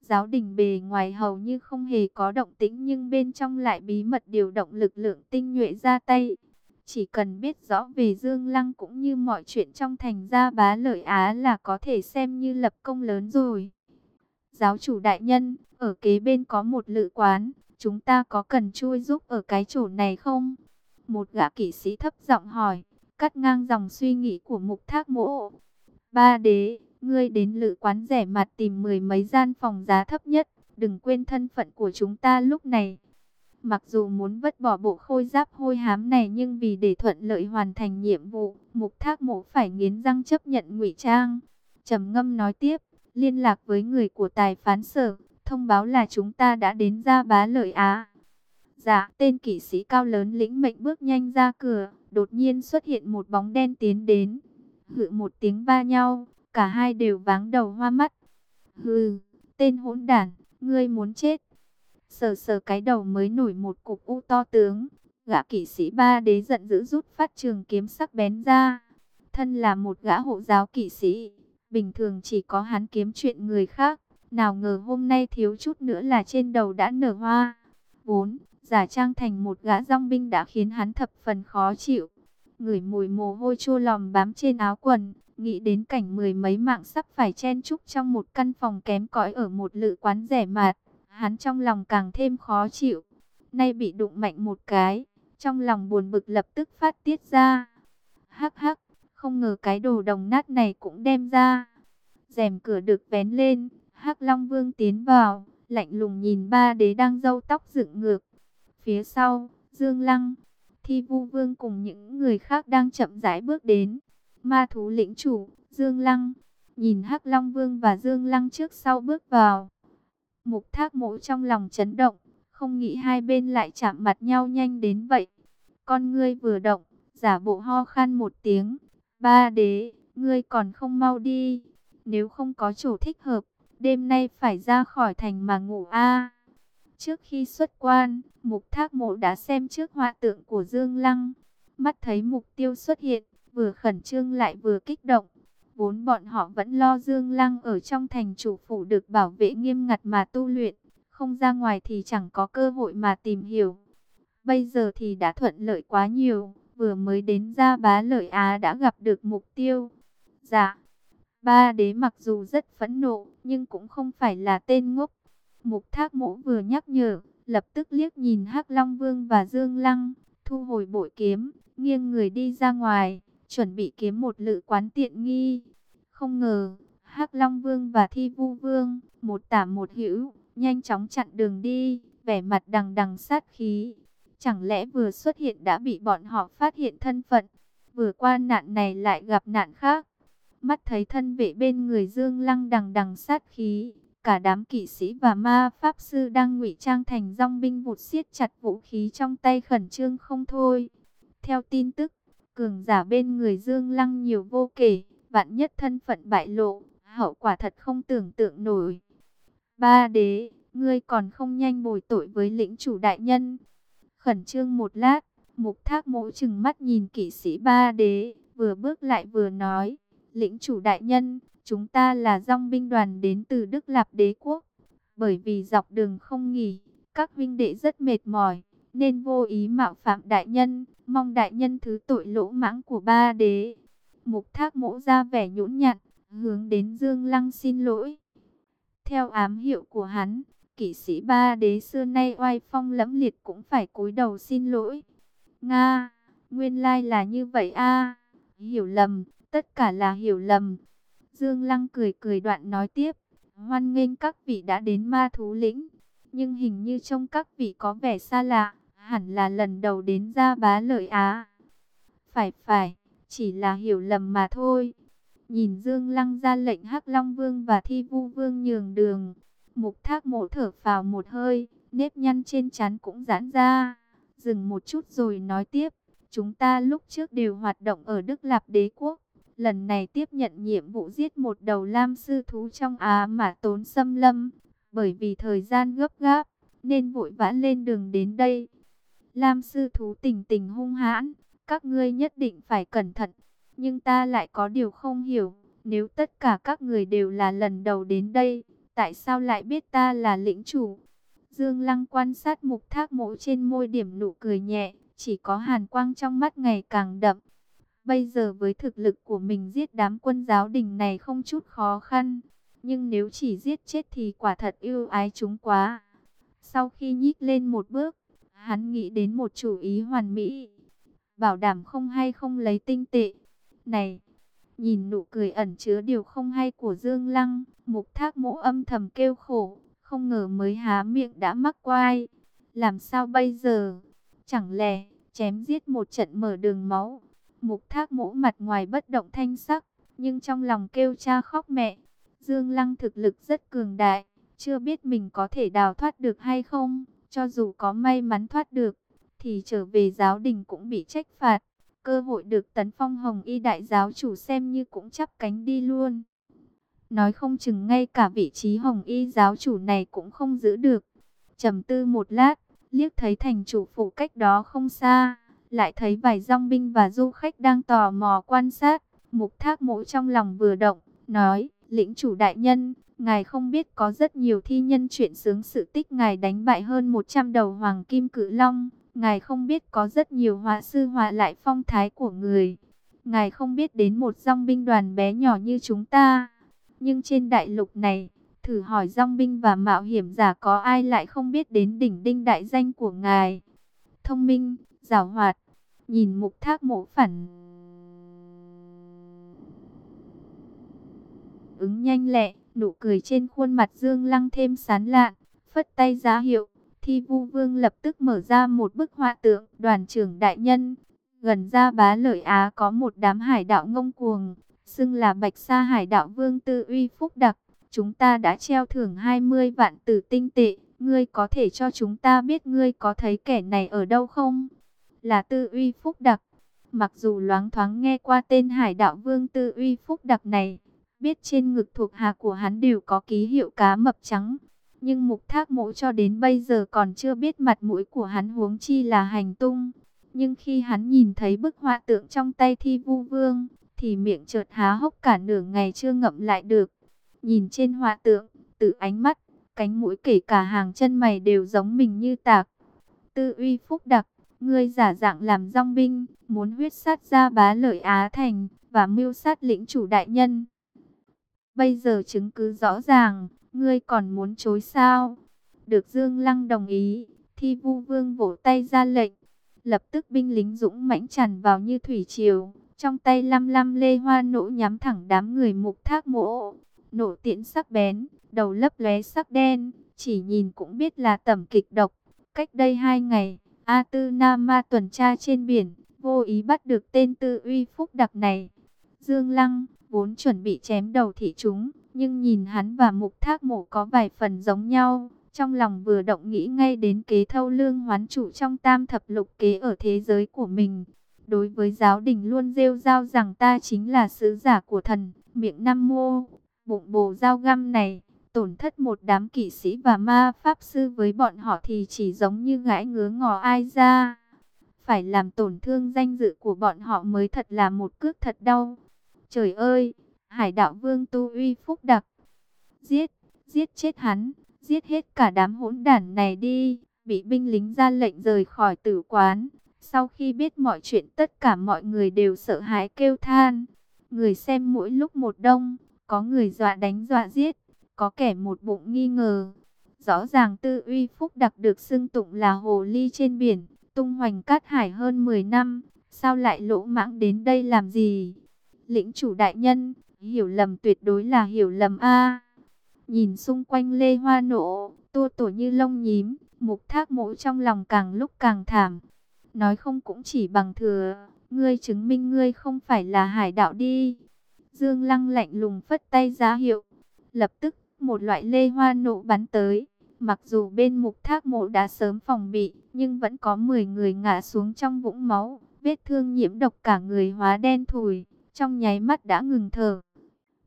Giáo đình bề ngoài hầu như không hề có động tĩnh nhưng bên trong lại bí mật điều động lực lượng tinh nhuệ ra tay. Chỉ cần biết rõ về Dương Lăng cũng như mọi chuyện trong thành gia bá lợi Á là có thể xem như lập công lớn rồi. Giáo chủ đại nhân, ở kế bên có một lự quán, chúng ta có cần chui giúp ở cái chỗ này không? Một gã kỵ sĩ thấp giọng hỏi, cắt ngang dòng suy nghĩ của mục thác mỗ. Ba đế, Ngươi đến lữ quán rẻ mặt tìm mười mấy gian phòng giá thấp nhất, đừng quên thân phận của chúng ta lúc này. Mặc dù muốn vứt bỏ bộ khôi giáp hôi hám này nhưng vì để thuận lợi hoàn thành nhiệm vụ, mục thác mộ phải nghiến răng chấp nhận ngụy trang. trầm ngâm nói tiếp, liên lạc với người của tài phán sở, thông báo là chúng ta đã đến ra bá lợi Á. Dạ, tên kỵ sĩ cao lớn lĩnh mệnh bước nhanh ra cửa, đột nhiên xuất hiện một bóng đen tiến đến. Hự một tiếng va nhau, cả hai đều váng đầu hoa mắt. Hừ, tên hỗn đản, ngươi muốn chết. Sờ sờ cái đầu mới nổi một cục u to tướng, gã kỵ sĩ ba đế giận dữ rút phát trường kiếm sắc bén ra. Thân là một gã hộ giáo kỵ sĩ, bình thường chỉ có hắn kiếm chuyện người khác. Nào ngờ hôm nay thiếu chút nữa là trên đầu đã nở hoa. Vốn, giả trang thành một gã rong binh đã khiến hắn thập phần khó chịu. Ngửi mùi mồ hôi chua lòm bám trên áo quần, nghĩ đến cảnh mười mấy mạng sắp phải chen chúc trong một căn phòng kém cỏi ở một lự quán rẻ mạt. Hắn trong lòng càng thêm khó chịu. Nay bị đụng mạnh một cái, trong lòng buồn bực lập tức phát tiết ra. Hắc hắc, không ngờ cái đồ đồng nát này cũng đem ra. rèm cửa được vén lên, Hắc Long Vương tiến vào, lạnh lùng nhìn ba đế đang râu tóc dựng ngược. Phía sau, Dương Lăng, Thi Vu Vương cùng những người khác đang chậm rãi bước đến. Ma thú lĩnh chủ, Dương Lăng, nhìn Hắc Long Vương và Dương Lăng trước sau bước vào. Mục thác mộ trong lòng chấn động, không nghĩ hai bên lại chạm mặt nhau nhanh đến vậy. Con ngươi vừa động, giả bộ ho khan một tiếng. Ba đế, ngươi còn không mau đi. Nếu không có chỗ thích hợp, đêm nay phải ra khỏi thành mà ngủ a. Trước khi xuất quan, Mục Thác Mộ đã xem trước họa tượng của Dương Lăng, mắt thấy mục tiêu xuất hiện, vừa khẩn trương lại vừa kích động. Vốn bọn họ vẫn lo Dương Lăng ở trong thành chủ phủ được bảo vệ nghiêm ngặt mà tu luyện, không ra ngoài thì chẳng có cơ hội mà tìm hiểu. Bây giờ thì đã thuận lợi quá nhiều, vừa mới đến ra bá lợi Á đã gặp được mục tiêu. Dạ, ba đế mặc dù rất phẫn nộ, nhưng cũng không phải là tên ngốc. Mục thác mỗ vừa nhắc nhở, lập tức liếc nhìn hắc Long Vương và Dương Lăng, thu hồi bội kiếm, nghiêng người đi ra ngoài, chuẩn bị kiếm một lự quán tiện nghi. Không ngờ, hắc Long Vương và Thi Vu Vương, một tả một hữu, nhanh chóng chặn đường đi, vẻ mặt đằng đằng sát khí. Chẳng lẽ vừa xuất hiện đã bị bọn họ phát hiện thân phận, vừa qua nạn này lại gặp nạn khác. Mắt thấy thân vệ bên người Dương Lăng đằng đằng sát khí, cả đám kỵ sĩ và ma pháp sư đang ngụy trang thành dòng binh vụt siết chặt vũ khí trong tay khẩn trương không thôi. Theo tin tức, cường giả bên người Dương Lăng nhiều vô kể, vạn nhất thân phận bại lộ, hậu quả thật không tưởng tượng nổi. Ba đế, ngươi còn không nhanh bồi tội với lĩnh chủ đại nhân. Khẩn trương một lát, mục thác mỗ chừng mắt nhìn kỵ sĩ ba đế, vừa bước lại vừa nói, lĩnh chủ đại nhân, chúng ta là dòng binh đoàn đến từ Đức Lạp đế quốc. Bởi vì dọc đường không nghỉ, các vinh đệ rất mệt mỏi, nên vô ý mạo phạm đại nhân, mong đại nhân thứ tội lỗ mãng của ba đế. Mục thác mỗ ra vẻ nhũn nhặn, hướng đến Dương Lăng xin lỗi. Theo ám hiệu của hắn, kỵ sĩ ba đế xưa nay oai phong lẫm liệt cũng phải cúi đầu xin lỗi. Nga, nguyên lai là như vậy a hiểu lầm, tất cả là hiểu lầm. Dương Lăng cười cười đoạn nói tiếp, hoan nghênh các vị đã đến ma thú lĩnh, nhưng hình như trong các vị có vẻ xa lạ, hẳn là lần đầu đến ra bá lợi Á. Phải phải, chỉ là hiểu lầm mà thôi. Nhìn Dương Lăng ra lệnh Hắc Long Vương và Thi Vu Vương nhường đường, Mục Thác Mộ thở phào một hơi, nếp nhăn trên trán cũng giãn ra. Dừng một chút rồi nói tiếp, chúng ta lúc trước đều hoạt động ở Đức Lạp Đế Quốc lần này tiếp nhận nhiệm vụ giết một đầu lam sư thú trong Á mà tốn xâm lâm. Bởi vì thời gian gấp gáp, nên vội vã lên đường đến đây. Lam sư thú tình tình hung hãn, các ngươi nhất định phải cẩn thận. Nhưng ta lại có điều không hiểu, nếu tất cả các người đều là lần đầu đến đây, tại sao lại biết ta là lĩnh chủ? Dương Lăng quan sát mục thác mộ trên môi điểm nụ cười nhẹ, chỉ có hàn quang trong mắt ngày càng đậm. Bây giờ với thực lực của mình giết đám quân giáo đình này không chút khó khăn. Nhưng nếu chỉ giết chết thì quả thật yêu ái chúng quá. Sau khi nhích lên một bước, hắn nghĩ đến một chủ ý hoàn mỹ. Bảo đảm không hay không lấy tinh tệ. Này, nhìn nụ cười ẩn chứa điều không hay của Dương Lăng, mục thác mỗ âm thầm kêu khổ. Không ngờ mới há miệng đã mắc quai. làm sao bây giờ? Chẳng lẽ chém giết một trận mở đường máu? Mục thác mũ mặt ngoài bất động thanh sắc, nhưng trong lòng kêu cha khóc mẹ. Dương Lăng thực lực rất cường đại, chưa biết mình có thể đào thoát được hay không. Cho dù có may mắn thoát được, thì trở về giáo đình cũng bị trách phạt. Cơ hội được tấn phong hồng y đại giáo chủ xem như cũng chắp cánh đi luôn. Nói không chừng ngay cả vị trí hồng y giáo chủ này cũng không giữ được. trầm tư một lát, liếc thấy thành chủ phủ cách đó không xa. Lại thấy vài dòng binh và du khách đang tò mò quan sát. Mục thác mộ trong lòng vừa động, nói, lĩnh chủ đại nhân, ngài không biết có rất nhiều thi nhân chuyện sướng sự tích ngài đánh bại hơn 100 đầu hoàng kim cự long. Ngài không biết có rất nhiều họa sư họa lại phong thái của người. Ngài không biết đến một dòng binh đoàn bé nhỏ như chúng ta. Nhưng trên đại lục này, thử hỏi dòng binh và mạo hiểm giả có ai lại không biết đến đỉnh đinh đại danh của ngài. Thông minh, giảo hoạt, nhìn mục thác mộ phản. Ứng nhanh lẹ, nụ cười trên khuôn mặt Dương Lăng thêm sán lạn, phất tay giá hiệu. Thi vu vương lập tức mở ra một bức họa tượng đoàn trưởng đại nhân. Gần ra bá lợi Á có một đám hải đạo ngông cuồng, xưng là bạch sa hải đạo vương tư uy phúc đặc. Chúng ta đã treo thưởng 20 vạn tử tinh tệ, ngươi có thể cho chúng ta biết ngươi có thấy kẻ này ở đâu không? Là tư uy phúc đặc. Mặc dù loáng thoáng nghe qua tên hải đạo vương tư uy phúc đặc này, biết trên ngực thuộc hạ của hắn đều có ký hiệu cá mập trắng. Nhưng mục thác mộ cho đến bây giờ còn chưa biết mặt mũi của hắn huống chi là hành tung. Nhưng khi hắn nhìn thấy bức họa tượng trong tay thi vu vương, thì miệng chợt há hốc cả nửa ngày chưa ngậm lại được. Nhìn trên họa tượng, từ ánh mắt, cánh mũi kể cả hàng chân mày đều giống mình như tạc. Tư uy phúc đặc, ngươi giả dạng làm dòng binh, muốn huyết sát ra bá lợi Á Thành, và mưu sát lĩnh chủ đại nhân. Bây giờ chứng cứ rõ ràng, ngươi còn muốn chối sao? Được Dương Lăng đồng ý, thi vu vương vỗ tay ra lệnh. Lập tức binh lính dũng mãnh tràn vào như thủy triều, trong tay lăm lăm lê hoa nổ nhắm thẳng đám người mục thác mộ. Nổ tiễn sắc bén, đầu lấp lóe sắc đen, chỉ nhìn cũng biết là tẩm kịch độc. Cách đây hai ngày, A Tư Nam Ma tuần tra trên biển, vô ý bắt được tên tư uy phúc đặc này. Dương Lăng, vốn chuẩn bị chém đầu thị chúng, nhưng nhìn hắn và mục thác mộ có vài phần giống nhau. Trong lòng vừa động nghĩ ngay đến kế thâu lương hoán chủ trong tam thập lục kế ở thế giới của mình. Đối với giáo đình luôn rêu rao rằng ta chính là sứ giả của thần, miệng năm mô, bụng bồ dao găm này, tổn thất một đám kỵ sĩ và ma pháp sư với bọn họ thì chỉ giống như gãi ngứa ngò ai ra. Phải làm tổn thương danh dự của bọn họ mới thật là một cước thật đau. Trời ơi, hải đạo vương tu uy phúc đặc. Giết, giết chết hắn, giết hết cả đám hỗn đản này đi. Bị binh lính ra lệnh rời khỏi tử quán. Sau khi biết mọi chuyện tất cả mọi người đều sợ hãi kêu than. Người xem mỗi lúc một đông, có người dọa đánh dọa giết, có kẻ một bụng nghi ngờ. Rõ ràng tư uy phúc đặc được xưng tụng là hồ ly trên biển, tung hoành cát hải hơn 10 năm, sao lại lỗ mãng đến đây làm gì? Lĩnh chủ đại nhân, hiểu lầm tuyệt đối là hiểu lầm a. Nhìn xung quanh lê hoa nổ, tua tổ như lông nhím, mục thác mỗ trong lòng càng lúc càng thảm. Nói không cũng chỉ bằng thừa, ngươi chứng minh ngươi không phải là hải đạo đi. Dương Lăng lạnh lùng phất tay giá hiệu, lập tức một loại lê hoa nổ bắn tới. Mặc dù bên mục thác mộ đã sớm phòng bị, nhưng vẫn có 10 người ngã xuống trong vũng máu, vết thương nhiễm độc cả người hóa đen thùi trong nháy mắt đã ngừng thở.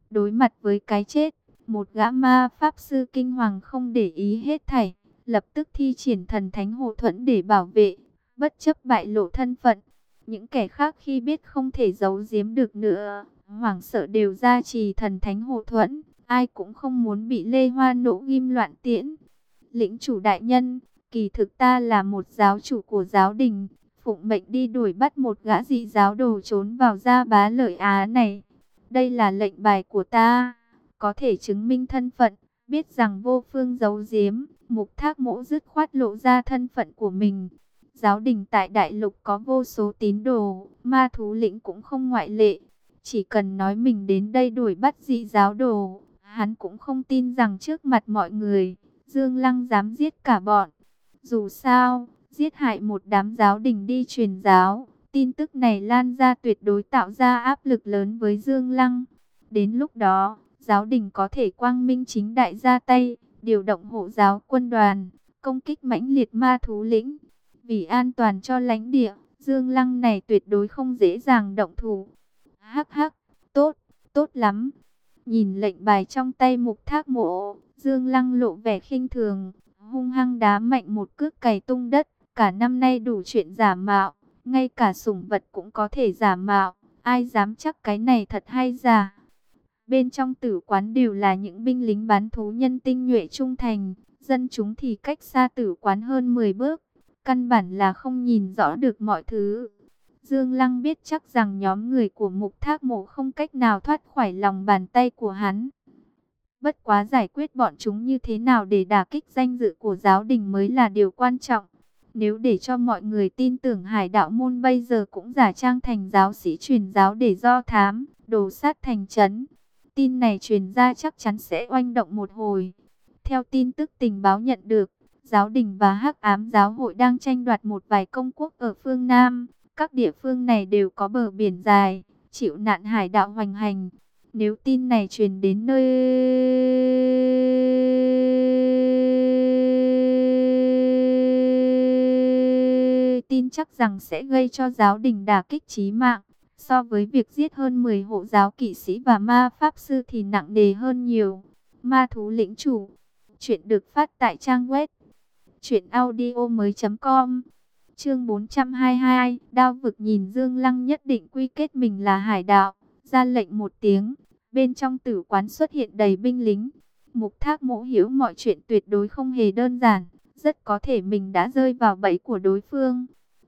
Đối mặt với cái chết, một gã ma pháp sư kinh hoàng không để ý hết thảy, lập tức thi triển thần thánh hộ thuẫn để bảo vệ, bất chấp bại lộ thân phận. Những kẻ khác khi biết không thể giấu giếm được nữa, hoảng sợ đều ra trì thần thánh hộ thuẫn, ai cũng không muốn bị lê hoa nổ ghim loạn tiễn. Lĩnh chủ đại nhân, kỳ thực ta là một giáo chủ của giáo đình, phụng mệnh đi đuổi bắt một gã dị giáo đồ trốn vào gia bá lợi Á này. Đây là lệnh bài của ta, có thể chứng minh thân phận, biết rằng vô phương giấu giếm, mục thác mỗ dứt khoát lộ ra thân phận của mình. Giáo đình tại đại lục có vô số tín đồ, ma thú lĩnh cũng không ngoại lệ. Chỉ cần nói mình đến đây đuổi bắt dị giáo đồ, hắn cũng không tin rằng trước mặt mọi người, Dương Lăng dám giết cả bọn. Dù sao, giết hại một đám giáo đình đi truyền giáo, tin tức này lan ra tuyệt đối tạo ra áp lực lớn với Dương Lăng. Đến lúc đó, giáo đình có thể quang minh chính đại ra tay, điều động hộ giáo quân đoàn, công kích mãnh liệt ma thú lĩnh. Vì an toàn cho lãnh địa, Dương Lăng này tuyệt đối không dễ dàng động thủ. Hắc hắc, tốt, tốt lắm. Nhìn lệnh bài trong tay mục thác mộ, Dương Lăng lộ vẻ khinh thường, hung hăng đá mạnh một cước cày tung đất. Cả năm nay đủ chuyện giả mạo, ngay cả sủng vật cũng có thể giả mạo. Ai dám chắc cái này thật hay giả? Bên trong tử quán đều là những binh lính bán thú nhân tinh nhuệ trung thành, dân chúng thì cách xa tử quán hơn 10 bước, căn bản là không nhìn rõ được mọi thứ. Dương Lăng biết chắc rằng nhóm người của mục thác mộ không cách nào thoát khỏi lòng bàn tay của hắn. Bất quá giải quyết bọn chúng như thế nào để đả kích danh dự của giáo đình mới là điều quan trọng. Nếu để cho mọi người tin tưởng hải đạo môn bây giờ cũng giả trang thành giáo sĩ truyền giáo để do thám, đồ sát thành chấn. Tin này truyền ra chắc chắn sẽ oanh động một hồi. Theo tin tức tình báo nhận được, giáo đình và hắc ám giáo hội đang tranh đoạt một vài công quốc ở phương Nam. Các địa phương này đều có bờ biển dài, chịu nạn hải đạo hoành hành. Nếu tin này truyền đến nơi tin chắc rằng sẽ gây cho giáo đình đả kích chí mạng. So với việc giết hơn 10 hộ giáo kỵ sĩ và ma pháp sư thì nặng đề hơn nhiều. Ma thú lĩnh chủ. Chuyện được phát tại trang web. Chuyện audio mới com. Chương 422. Đao vực nhìn Dương Lăng nhất định quy kết mình là hải đạo. Ra lệnh một tiếng. Bên trong tử quán xuất hiện đầy binh lính. Mục thác mộ hiểu mọi chuyện tuyệt đối không hề đơn giản. Rất có thể mình đã rơi vào bẫy của đối phương.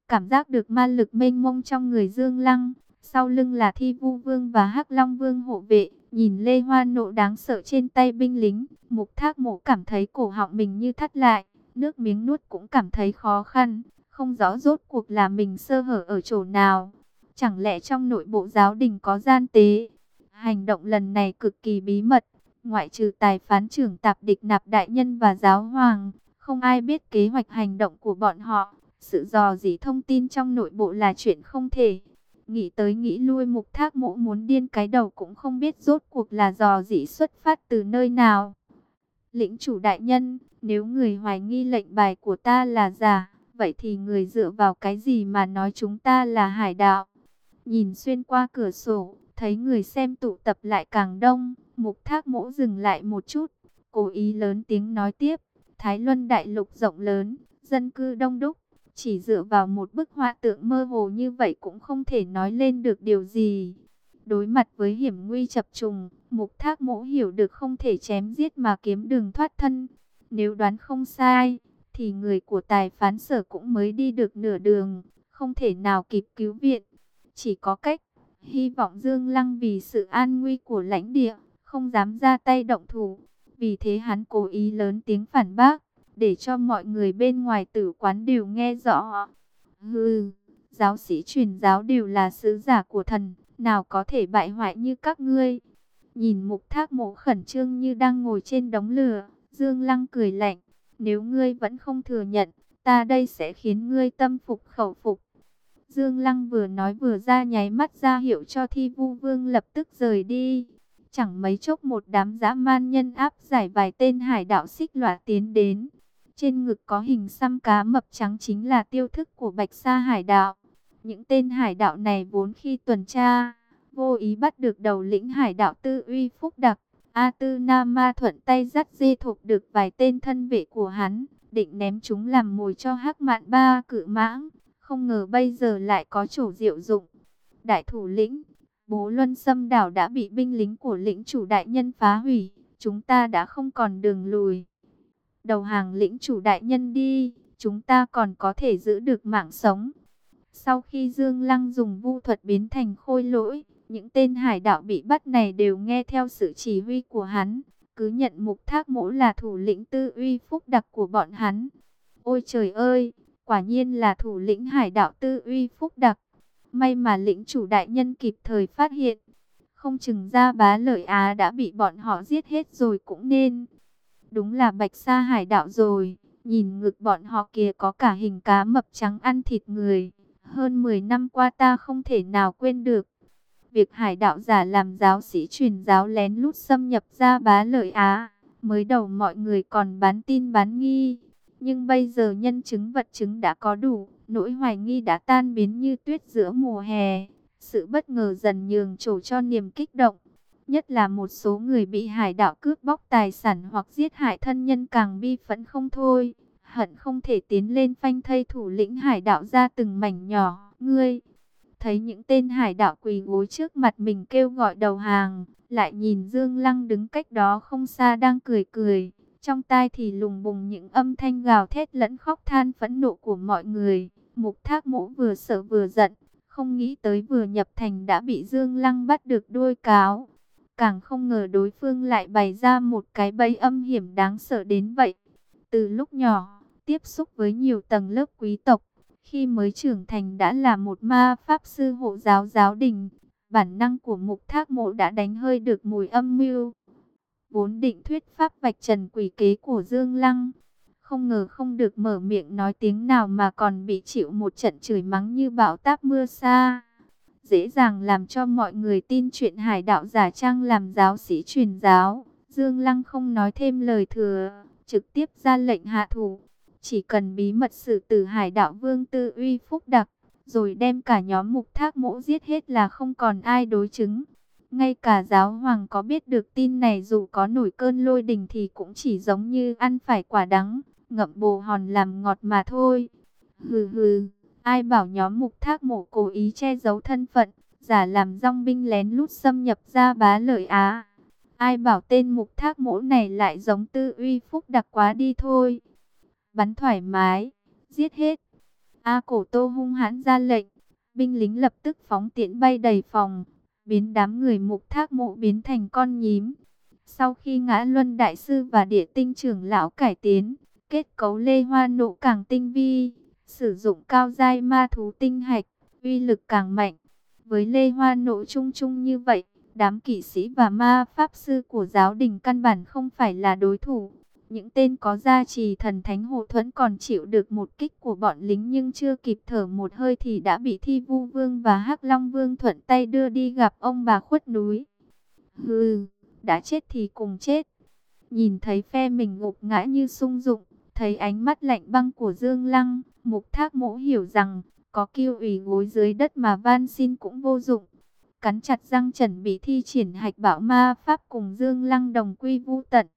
Cảm giác được ma lực mênh mông trong người Dương Lăng. Sau lưng là Thi Vu Vương và Hắc Long Vương hộ vệ. Nhìn Lê Hoa nộ đáng sợ trên tay binh lính. Mục thác mộ cảm thấy cổ họng mình như thắt lại. Nước miếng nuốt cũng cảm thấy khó khăn. Không rõ rốt cuộc là mình sơ hở ở chỗ nào. Chẳng lẽ trong nội bộ giáo đình có gian tế? Hành động lần này cực kỳ bí mật. Ngoại trừ tài phán trưởng tạp địch nạp đại nhân và giáo hoàng. Không ai biết kế hoạch hành động của bọn họ. Sự dò dỉ thông tin trong nội bộ là chuyện không thể. Nghĩ tới nghĩ lui mục thác mộ muốn điên cái đầu cũng không biết rốt cuộc là dò dỉ xuất phát từ nơi nào. Lĩnh chủ đại nhân, nếu người hoài nghi lệnh bài của ta là giả, vậy thì người dựa vào cái gì mà nói chúng ta là hải đạo? Nhìn xuyên qua cửa sổ, thấy người xem tụ tập lại càng đông, mục thác mỗ dừng lại một chút, cố ý lớn tiếng nói tiếp. Thái Luân đại lục rộng lớn, dân cư đông đúc, chỉ dựa vào một bức họa tượng mơ hồ như vậy cũng không thể nói lên được điều gì. Đối mặt với hiểm nguy chập trùng, mục thác mỗ hiểu được không thể chém giết mà kiếm đường thoát thân. Nếu đoán không sai, thì người của tài phán sở cũng mới đi được nửa đường, không thể nào kịp cứu viện. Chỉ có cách, hy vọng Dương Lăng vì sự an nguy của lãnh địa, không dám ra tay động thủ. Vì thế hắn cố ý lớn tiếng phản bác, để cho mọi người bên ngoài tử quán đều nghe rõ. Hừ, giáo sĩ truyền giáo đều là sứ giả của thần, nào có thể bại hoại như các ngươi. Nhìn mục thác mộ khẩn trương như đang ngồi trên đống lửa, Dương Lăng cười lạnh. Nếu ngươi vẫn không thừa nhận, ta đây sẽ khiến ngươi tâm phục khẩu phục. Dương Lăng vừa nói vừa ra nháy mắt ra hiệu cho thi vu vương lập tức rời đi. Chẳng mấy chốc một đám dã man nhân áp giải vài tên hải đạo xích lỏa tiến đến. Trên ngực có hình xăm cá mập trắng chính là tiêu thức của Bạch Sa hải đạo. Những tên hải đạo này vốn khi tuần tra, vô ý bắt được đầu lĩnh hải đạo tư uy phúc đặc. A Tư Nam Ma thuận tay dắt di thục được vài tên thân vệ của hắn, định ném chúng làm mồi cho hắc mạn ba cự mãng. Không ngờ bây giờ lại có chủ diệu dụng. Đại thủ lĩnh, bố Luân xâm đảo đã bị binh lính của lĩnh chủ đại nhân phá hủy. Chúng ta đã không còn đường lùi. Đầu hàng lĩnh chủ đại nhân đi, chúng ta còn có thể giữ được mạng sống. Sau khi Dương Lăng dùng vu thuật biến thành khôi lỗi, những tên hải đạo bị bắt này đều nghe theo sự chỉ huy của hắn, cứ nhận mục thác mỗ là thủ lĩnh tư uy phúc đặc của bọn hắn. Ôi trời ơi, quả nhiên là thủ lĩnh hải đạo tư uy phúc đặc. May mà lĩnh chủ đại nhân kịp thời phát hiện. Không chừng ra bá lợi Á đã bị bọn họ giết hết rồi cũng nên. Đúng là bạch sa hải đạo rồi. Nhìn ngực bọn họ kia có cả hình cá mập trắng ăn thịt người. Hơn 10 năm qua ta không thể nào quên được. Việc hải đạo giả làm giáo sĩ truyền giáo lén lút xâm nhập ra bá lợi Á. Mới đầu mọi người còn bán tin bán nghi. Nhưng bây giờ nhân chứng vật chứng đã có đủ. Nỗi hoài nghi đã tan biến như tuyết giữa mùa hè. Sự bất ngờ dần nhường chỗ cho niềm kích động. Nhất là một số người bị hải đạo cướp bóc tài sản hoặc giết hại thân nhân càng bi phẫn không thôi. Hận không thể tiến lên phanh thây thủ lĩnh hải đạo ra từng mảnh nhỏ. Ngươi, thấy những tên hải đạo quỳ gối trước mặt mình kêu gọi đầu hàng. Lại nhìn Dương Lăng đứng cách đó không xa đang cười cười. Trong tai thì lùng bùng những âm thanh gào thét lẫn khóc than phẫn nộ của mọi người. Mục thác mũ vừa sợ vừa giận. Không nghĩ tới vừa nhập thành đã bị Dương Lăng bắt được đuôi cáo. Càng không ngờ đối phương lại bày ra một cái bẫy âm hiểm đáng sợ đến vậy. Từ lúc nhỏ, tiếp xúc với nhiều tầng lớp quý tộc, khi mới trưởng thành đã là một ma pháp sư hộ giáo giáo đình. Bản năng của mục thác mộ đã đánh hơi được mùi âm mưu. Vốn định thuyết pháp vạch trần quỷ kế của Dương Lăng. Không ngờ không được mở miệng nói tiếng nào mà còn bị chịu một trận chửi mắng như bão táp mưa xa dễ dàng làm cho mọi người tin chuyện hải đạo giả trang làm giáo sĩ truyền giáo. Dương Lăng không nói thêm lời thừa, trực tiếp ra lệnh hạ thủ. Chỉ cần bí mật xử tử hải đạo vương tư uy phúc đặc, rồi đem cả nhóm mục thác mỗ giết hết là không còn ai đối chứng. Ngay cả giáo hoàng có biết được tin này dù có nổi cơn lôi đình thì cũng chỉ giống như ăn phải quả đắng, ngậm bồ hòn làm ngọt mà thôi. Hừ hừ. Ai bảo nhóm mục thác mộ cố ý che giấu thân phận, giả làm rong binh lén lút xâm nhập ra bá lợi Á. Ai bảo tên mục thác mỗ này lại giống tư uy phúc đặc quá đi thôi. Bắn thoải mái, giết hết. A cổ tô hung hãn ra lệnh, binh lính lập tức phóng tiễn bay đầy phòng, biến đám người mục thác mộ biến thành con nhím. Sau khi ngã luân đại sư và địa tinh trưởng lão cải tiến, kết cấu lê hoa nộ càng tinh vi Sử dụng cao giai ma thú tinh hạch, uy lực càng mạnh. Với lê hoa nộ chung chung như vậy, đám kỵ sĩ và ma pháp sư của giáo đình căn bản không phải là đối thủ. Những tên có gia trì thần thánh hộ thuẫn còn chịu được một kích của bọn lính nhưng chưa kịp thở một hơi thì đã bị thi vu vương và hắc long vương thuận tay đưa đi gặp ông bà khuất núi. Hừ, đã chết thì cùng chết. Nhìn thấy phe mình ngục ngã như sung dụng, thấy ánh mắt lạnh băng của Dương Lăng, Mục thác mỗ hiểu rằng, có kêu ủy gối dưới đất mà van xin cũng vô dụng. Cắn chặt răng chuẩn bị thi triển hạch bảo ma pháp cùng Dương Lăng đồng quy vu tận.